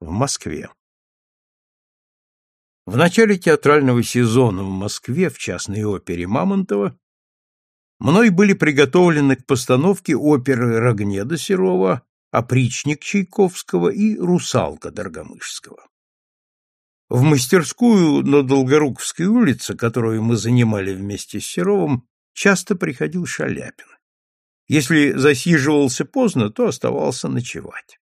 в Москве. В начале театрального сезона в Москве в частной опере Мамонтова мной были приготовлены к постановке оперы Рогнеда Серова, «Опричник» Чайковского и «Русалка» Доргомышского. В мастерскую на Долгоруковской улице, которую мы занимали вместе с Серовым, часто приходил Шаляпин. Если засиживался поздно, то оставался ночевать.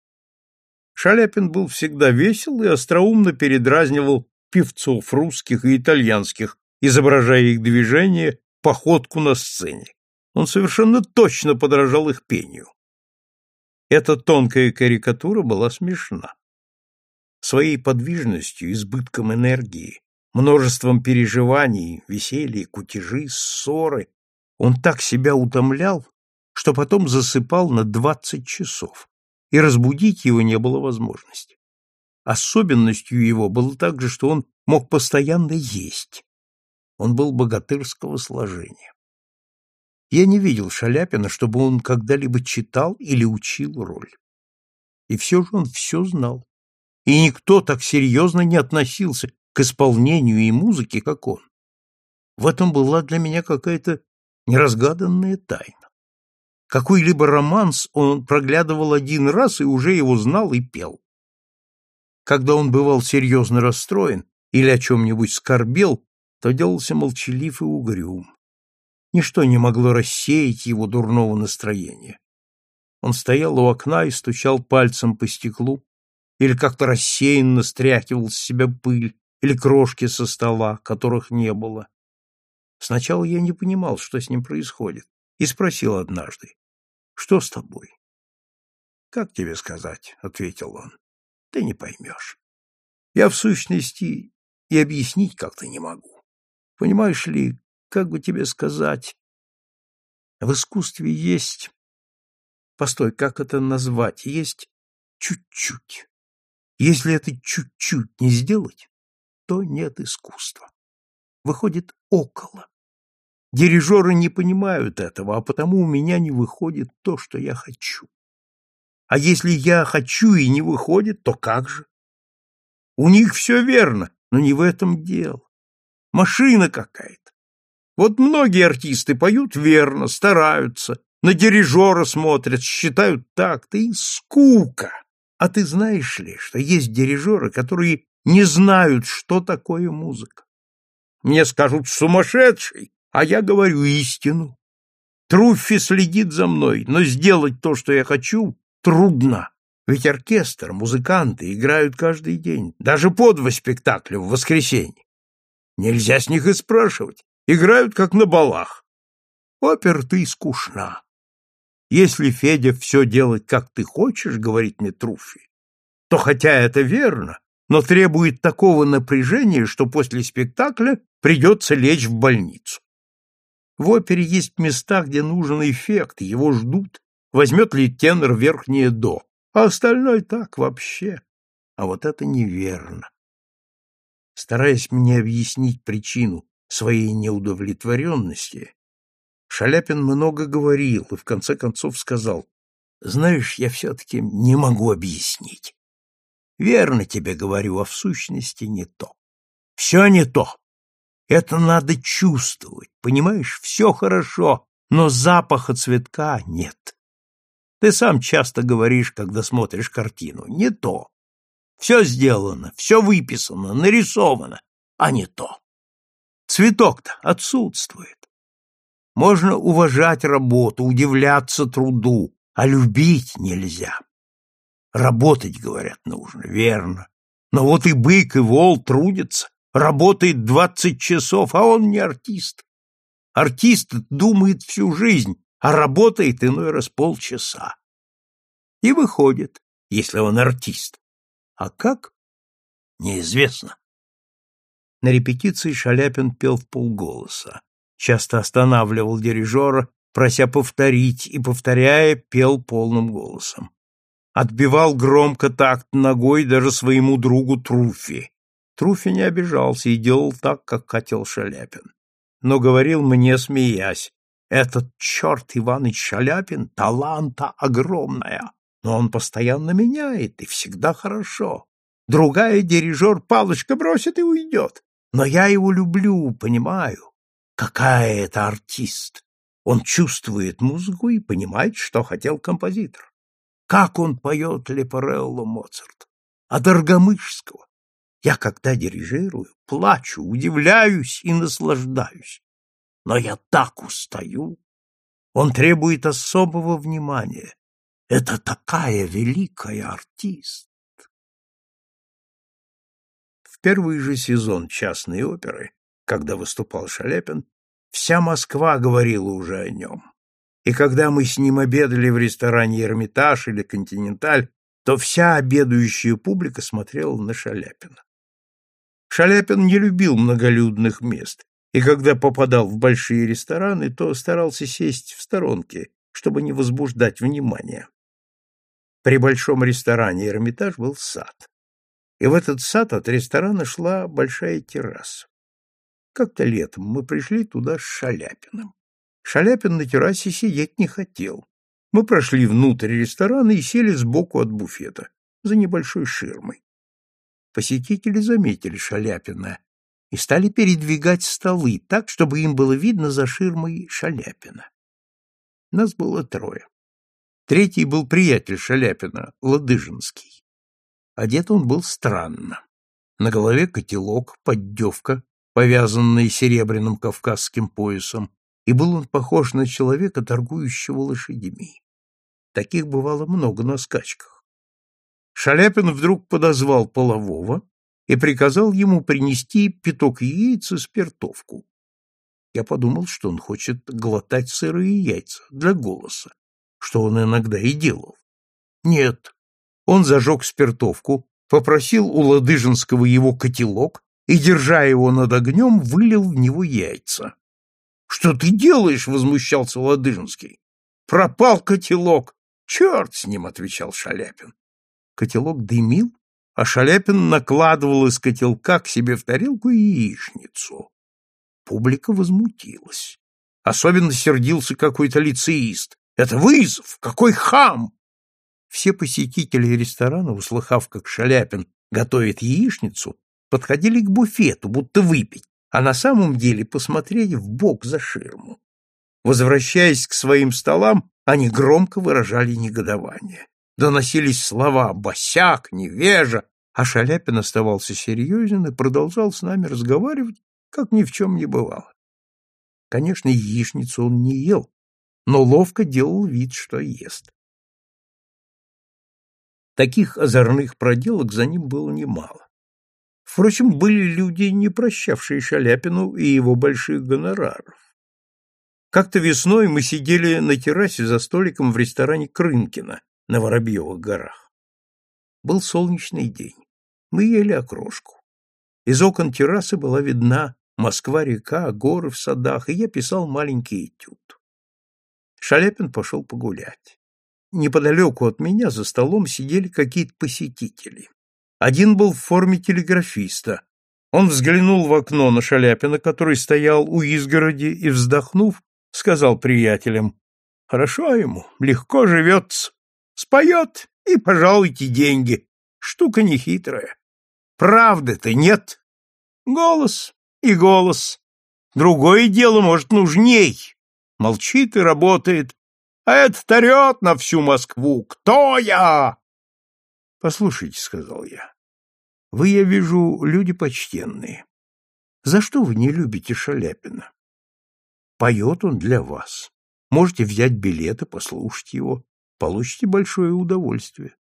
Шаляпин был всегда весел и остроумно передразнивал певцов русских и итальянских, изображая их движения, походку на сцене. Он совершенно точно подражал их пению. Эта тонкая карикатура была смешна. Своей подвижностью, избытком энергии, множеством переживаний, веселья, кутежи, ссоры он так себя утомлял, что потом засыпал на двадцать часов, и разбудить его не было возможности. Особенностью его было также, что он мог постоянно есть. Он был богатырского сложения. Я не видел Шаляпина, чтобы он когда-либо читал или учил роль. И все же он все знал. И никто так серьезно не относился к исполнению и музыке, как он. В этом была для меня какая-то неразгаданная тайна. Какой-либо романс он проглядывал один раз и уже его знал и пел. Когда он бывал серьезно расстроен или о чем-нибудь скорбел, то делался молчалив и угрюм. Ничто не могло рассеять его дурного настроения. Он стоял у окна и стучал пальцем по стеклу, или как-то рассеянно стряхивал с себя пыль или крошки со стола, которых не было. Сначала я не понимал, что с ним происходит, и спросил однажды, «Что с тобой?» «Как тебе сказать?» — ответил он. «Ты не поймешь. Я, в сущности, и объяснить как-то не могу. Понимаешь ли, как бы тебе сказать, в искусстве есть... Постой, как это назвать? Есть чуть-чуть. Если это чуть-чуть не сделать, то нет искусства. Выходит около. Дирижеры не понимают этого, а потому у меня не выходит то, что я хочу. А если я хочу и не выходит, то как же? У них все верно, но не в этом дело. Машина какая-то. Вот многие артисты поют верно, стараются, на дирижера смотрят, считают так-то и скука. А ты знаешь ли, что есть дирижеры, которые не знают, что такое музыка? Мне скажут сумасшедший, а я говорю истину. Труффи следит за мной, но сделать то, что я хочу, трудно. Ведь оркестр, музыканты играют каждый день, даже по два спектакля в воскресенье. Нельзя с них и спрашивать. Играют, как на балах. Опер ты скучна. Если, Федя, все делать, как ты хочешь, говорит мне Труффи, то хотя это верно, но требует такого напряжения, что после спектакля придется лечь в больницу. В опере есть места, где нужен эффект, его ждут, возьмет ли тенор верхнее до, а остальное так вообще. А вот это неверно. Стараясь мне объяснить причину своей неудовлетворенности, Шаляпин много говорил и в конце концов сказал, «Знаешь, я все-таки не могу объяснить. Верно тебе говорю, а в сущности не то. Все не то. Это надо чувствовать, понимаешь? Все хорошо, но запаха цветка нет. Ты сам часто говоришь, когда смотришь картину, не то. Все сделано, все выписано, нарисовано, а не то. Цветок-то отсутствует. Можно уважать работу, удивляться труду, а любить нельзя. Работать, говорят, нужно, верно. Но вот и бык, и вол трудятся, работает двадцать часов, а он не артист. Артист думает всю жизнь, а работает иной раз полчаса. И выходит, если он артист. А как? Неизвестно. На репетиции Шаляпин пел в полголоса, часто останавливал дирижера, прося повторить, и, повторяя, пел полным голосом. Отбивал громко такт ногой даже своему другу Труфи. Труфи не обижался и делал так, как хотел Шаляпин. Но говорил мне, смеясь, «Этот черт Иваныч Шаляпин — таланта огромная, но он постоянно меняет, и всегда хорошо. Другая дирижер палочка бросит и уйдет. Но я его люблю, понимаю. Какая это артист! Он чувствует музыку и понимает, что хотел композитор. Как он поет Лепарелло Моцарт! А Доргомышского! Я, когда дирижирую, плачу, удивляюсь и наслаждаюсь. Но я так устаю. Он требует особого внимания. Это такая великая артист. В первый же сезон частной оперы, когда выступал Шаляпин, вся Москва говорила уже о нем. И когда мы с ним обедали в ресторане «Эрмитаж» или «Континенталь», то вся обедающая публика смотрела на Шаляпина. Шаляпин не любил многолюдных мест, и когда попадал в большие рестораны, то старался сесть в сторонке, чтобы не возбуждать внимания. При большом ресторане «Эрмитаж» был сад. И в этот сад от ресторана шла большая терраса. Как-то летом мы пришли туда с Шаляпиным. Шаляпин на террасе сидеть не хотел. Мы прошли внутрь ресторана и сели сбоку от буфета, за небольшой ширмой. Посетители заметили Шаляпина и стали передвигать столы так, чтобы им было видно за ширмой Шаляпина. Нас было трое. Третий был приятель Шаляпина, Ладыжинский. Одет он был странно. На голове котелок, поддевка, повязанный серебряным кавказским поясом, и был он похож на человека, торгующего лошадьми. Таких бывало много на скачках. Шаляпин вдруг подозвал полового и приказал ему принести пяток яиц и спиртовку. Я подумал, что он хочет глотать сырые яйца для голоса что он иногда и делал. Нет. Он зажег спиртовку, попросил у Ладыжинского его котелок и, держа его над огнем, вылил в него яйца. — Что ты делаешь? — возмущался Ладыжинский. — Пропал котелок. — Черт с ним! — отвечал Шаляпин. Котелок дымил, а Шаляпин накладывал из котелка к себе в тарелку яичницу. Публика возмутилась. Особенно сердился какой-то лицеист, это вызов! Какой хам! Все посетители ресторана, услыхав, как Шаляпин готовит яичницу, подходили к буфету, будто выпить, а на самом деле посмотреть в бок за ширму. Возвращаясь к своим столам, они громко выражали негодование. Доносились слова «босяк», «невежа», а Шаляпин оставался серьезен и продолжал с нами разговаривать, как ни в чем не бывало. Конечно, яичницу он не ел, но ловко делал вид, что ест. Таких озорных проделок за ним было немало. Впрочем, были люди, не прощавшие Шаляпину и его больших гонораров. Как-то весной мы сидели на террасе за столиком в ресторане Крынкина на Воробьевых горах. Был солнечный день. Мы ели окрошку. Из окон террасы была видна Москва-река, горы в садах, и я писал маленький этюд. Шаляпин пошел погулять. Неподалеку от меня за столом сидели какие-то посетители. Один был в форме телеграфиста. Он взглянул в окно на Шаляпина, который стоял у изгороди, и, вздохнув, сказал приятелям, «Хорошо ему, легко живется. Споет, и пожалуйте деньги. Штука нехитрая. Правды-то нет. Голос и голос. Другое дело, может, нужней. Молчит и работает, а этот орет на всю Москву. Кто я? Послушайте, — сказал я, — вы, я вижу, люди почтенные. За что вы не любите Шаляпина? Поет он для вас. Можете взять билеты, послушать его. Получите большое удовольствие.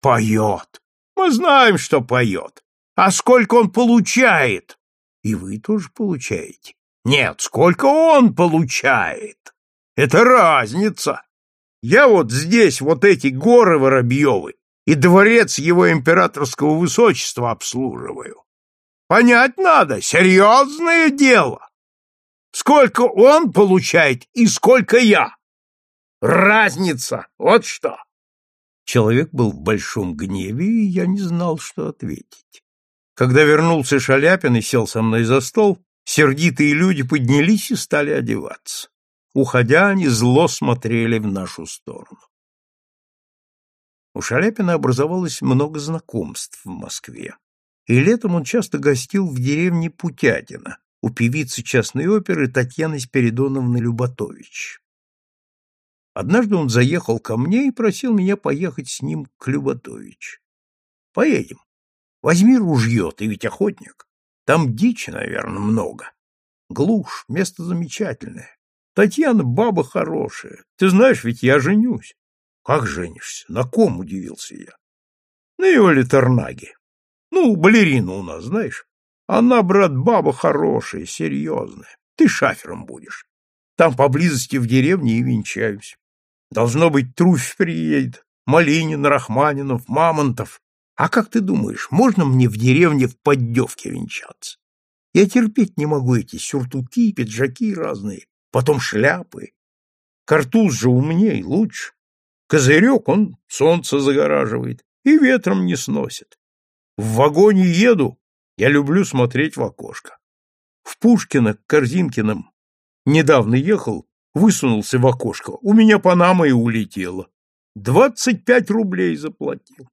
Поет. Мы знаем, что поет. А сколько он получает? И вы тоже получаете. Нет, сколько он получает. Это разница. Я вот здесь вот эти горы Воробьевы и дворец его императорского высочества обслуживаю. Понять надо, серьезное дело. Сколько он получает и сколько я. Разница, вот что. Человек был в большом гневе, и я не знал, что ответить. Когда вернулся Шаляпин и сел со мной за стол, Сердитые люди поднялись и стали одеваться. Уходя, они зло смотрели в нашу сторону. У Шаляпина образовалось много знакомств в Москве, и летом он часто гостил в деревне Путятина у певицы частной оперы Татьяны Спиридоновны Люботович. Однажды он заехал ко мне и просил меня поехать с ним к Люботович. Поедем. Возьми ружье, ты ведь охотник. Там дичи, наверное, много. Глушь, место замечательное. Татьяна баба хорошая. Ты знаешь, ведь я женюсь. Как женишься? На ком, удивился я. На Иоле Торнаге. Ну, балерина у нас, знаешь. Она, брат, баба хорошая, серьезная. Ты шафером будешь. Там поблизости в деревне и венчаюсь. Должно быть, Труфь приедет, Малинин, Рахманинов, Мамонтов. А как ты думаешь, можно мне в деревне в поддевке венчаться? Я терпеть не могу эти сюртуки, пиджаки разные, потом шляпы. Картуз же умней, лучше. Козырек он солнце загораживает и ветром не сносит. В вагоне еду, я люблю смотреть в окошко. В Пушкино к Корзинкиным недавно ехал, высунулся в окошко. У меня Панама и улетела. Двадцать пять рублей заплатил.